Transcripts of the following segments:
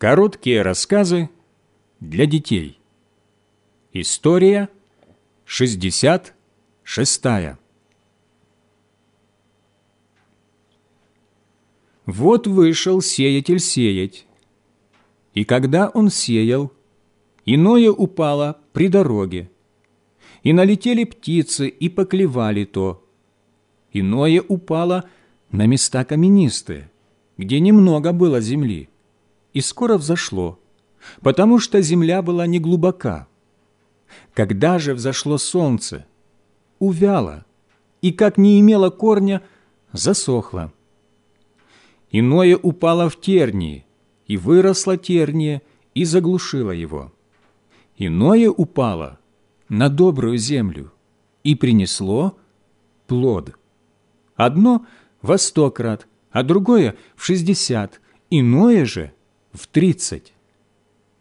Короткие рассказы для детей. История 66. Вот вышел сеятель сеять, и когда он сеял, иное упало при дороге, и налетели птицы и поклевали то, иное упало на места каменистые, где немного было земли и скоро взошло, потому что земля была неглубока. Когда же взошло солнце, увяло, и, как не имело корня, засохло. Иное упало в тернии, и выросло терние, и заглушило его. Иное упало на добрую землю, и принесло плод. Одно во сто крат, а другое в шестьдесят, иное же в тридцать.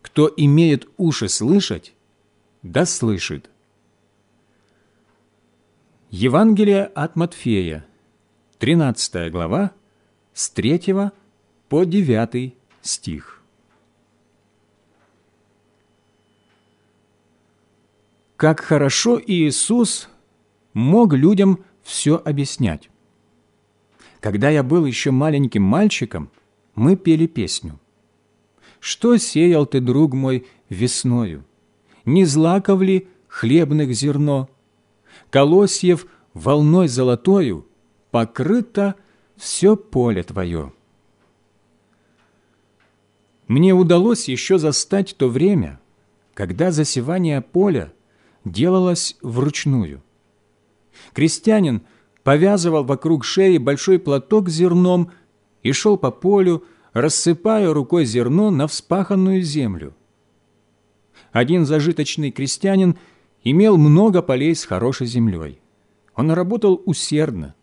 Кто имеет уши слышать, да слышит. Евангелие от Матфея, 13 глава, с 3 по 9 стих. Как хорошо Иисус мог людям все объяснять. Когда я был еще маленьким мальчиком, мы пели песню – что сеял ты, друг мой, весною? Не злаков ли хлебных зерно? Колосьев волной золотою покрыто все поле твое. Мне удалось еще застать то время, когда засевание поля делалось вручную. Крестьянин повязывал вокруг шеи большой платок с зерном и шел по полю, рассыпая рукой зерно на вспаханную землю. Один зажиточный крестьянин имел много полей с хорошей землей. Он работал усердно,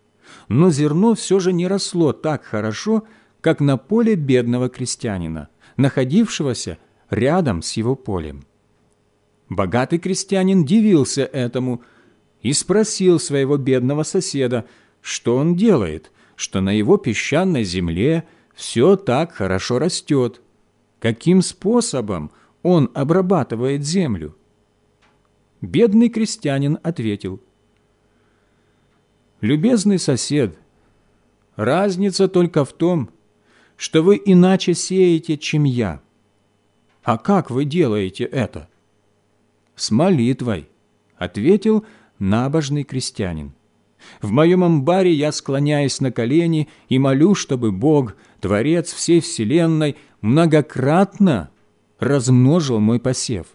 но зерно все же не росло так хорошо, как на поле бедного крестьянина, находившегося рядом с его полем. Богатый крестьянин дивился этому и спросил своего бедного соседа, что он делает, что на его песчаной земле – все так хорошо растет. Каким способом он обрабатывает землю? Бедный крестьянин ответил, «Любезный сосед, разница только в том, что вы иначе сеете, чем я. А как вы делаете это?» «С молитвой», — ответил набожный крестьянин. В моем амбаре я склоняюсь на колени и молю, чтобы Бог, Творец всей вселенной, многократно размножил мой посев.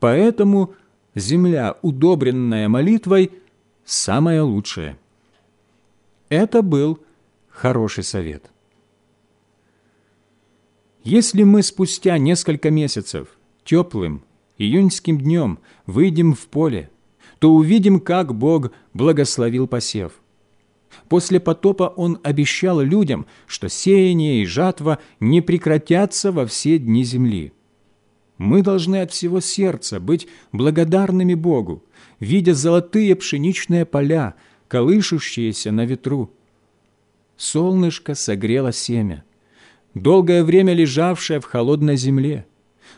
Поэтому земля, удобренная молитвой, самая лучшая. Это был хороший совет. Если мы спустя несколько месяцев теплым июньским днем выйдем в поле, то увидим, как Бог благословил посев. После потопа Он обещал людям, что сеяние и жатва не прекратятся во все дни земли. Мы должны от всего сердца быть благодарными Богу, видя золотые пшеничные поля, колышущиеся на ветру. Солнышко согрело семя, долгое время лежавшее в холодной земле.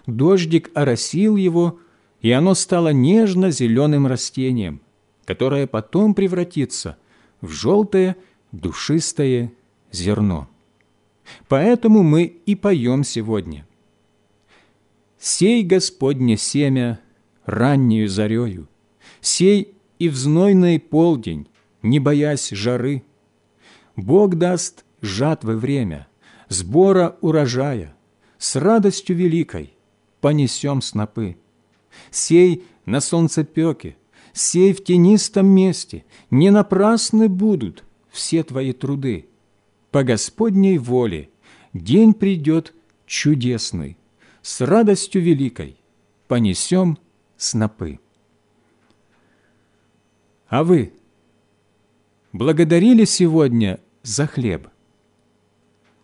Дождик оросил его, и оно стало нежно-зеленым растением, которое потом превратится в желтое душистое зерно. Поэтому мы и поем сегодня. «Сей Господне семя раннюю зарею, сей и в знойный полдень, не боясь жары. Бог даст жатвы время, сбора урожая, с радостью великой понесем снопы сей на солнцепеке, сей в тенистом месте, не напрасны будут все твои труды. По Господней воле день придет чудесный, с радостью великой понесем снопы. А вы благодарили сегодня за хлеб?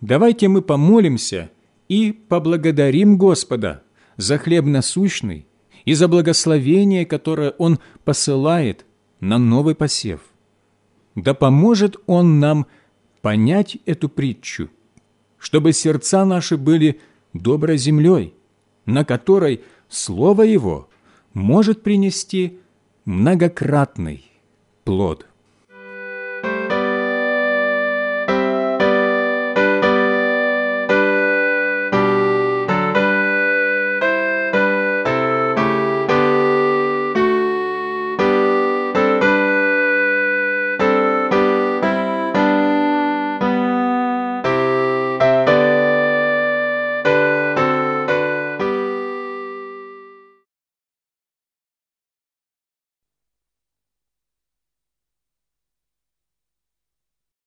Давайте мы помолимся и поблагодарим Господа за хлеб насущный, и за благословение, которое Он посылает на новый посев. Да поможет Он нам понять эту притчу, чтобы сердца наши были доброй землей, на которой Слово Его может принести многократный плод.